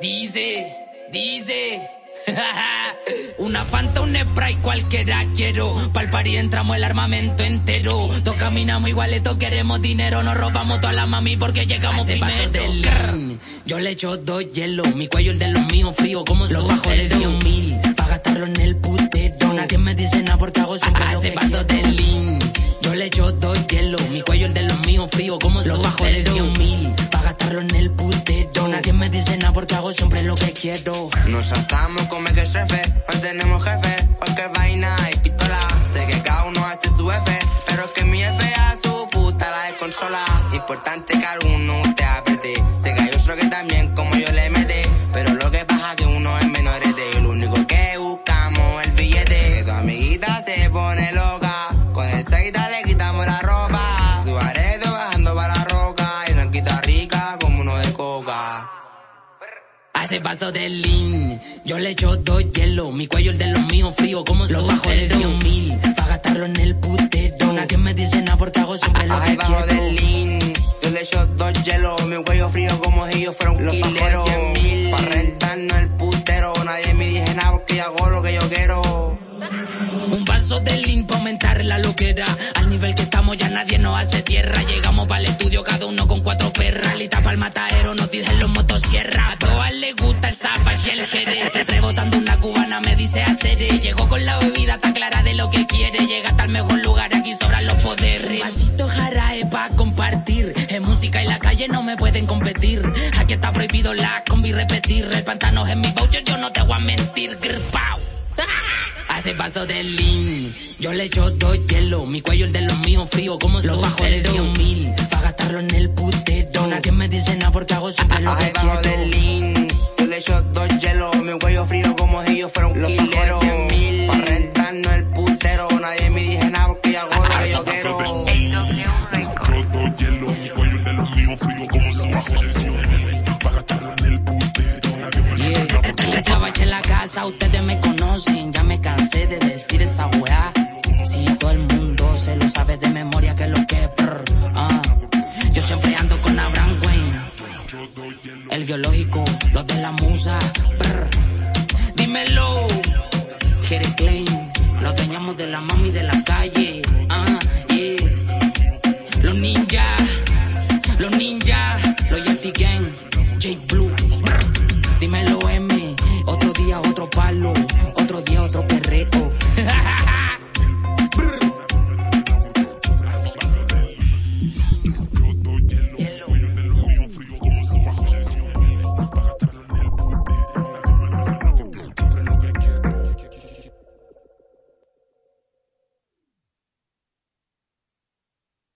Dice, dice. Una fanta, un spray, cualquiera quiero. Pa'l party entramos el armamento entero. Todos caminamos igualeto, queremos dinero. Nos robamos toda la mami porque llegamos primero. Del Yo le echo dos hielos, mi cuello el de los míos frío como los bajos de 100 mil. Pa' gastarlo en el putero. Nadie me dice nada porque hago siempre lo que paso del frío como los bajos de 100 mil. Pa' gastarlo en el putero. Nadie me dice nada porque hago siempre lo que quiero. Nos asamos como que jefe, hoy tenemos jefe, cualquier vaina y pistola. Sé que cada uno hace su F, pero que mi F a su puta la descontrola. Importante que alguno te apriete, sé que hay otro que también como Hace paso del lean, yo le echo dos hielos, mi cuello el de los míos frío como los bajos de 100 mil, pa' gastarlo en el putero, nadie me dice nada porque hago siempre lo que quiero. del lean, yo le echo dos hielos, mi cuello frío como si yo fuera un quilero. Pa' rentarnos el putero, nadie me dice nada porque yo hago lo que yo quiero. Un vaso de lean pa' aumentar la loquera. Al nivel que estamos ya nadie nos hace tierra. Llegamos para el estudio cada uno con cuatro perras. Lista para el matadero, los motosierra. A todas zapache y el jerez. Rebotando una cubana me dice hacer. Llegó con la bebida, está clara de lo que quiere. Llega hasta el mejor lugar, aquí sobran los poderes. Vasito jarae pa' compartir. En música y la calle no me pueden competir. Aquí está prohibido la combi repetir. El pantano es mi voucher, yo no te voy a mentir. Grr, pau. Hace paso del lean, yo le echo dos hielos, mi cuello el de los míos frío como los bajos de 100 mil, pa' gastarlo en el putero, nadie me dice nada porque hago siempre lo que Ahí bajo quiero. lean, yo le echo dos hielos, mi cuello frío como si yo fuera un quilero. Pa' rentarnos el putero, nadie me dice nada porque yo hago lo que yo quiero. Mi cuello de los míos frío como los bajos de 100 Pa' gastarlo en el putero, nadie me dice nada porque El sabache en la casa, ustedes me conocen, ya me cansé de decir esa weá. Si todo el mundo se lo sabe de memoria que lo que brr, ah. Yo siempre ando con el biológico, los de la musa, brr. Dímelo, Jere Klein, los teníamos de la mami de la calle.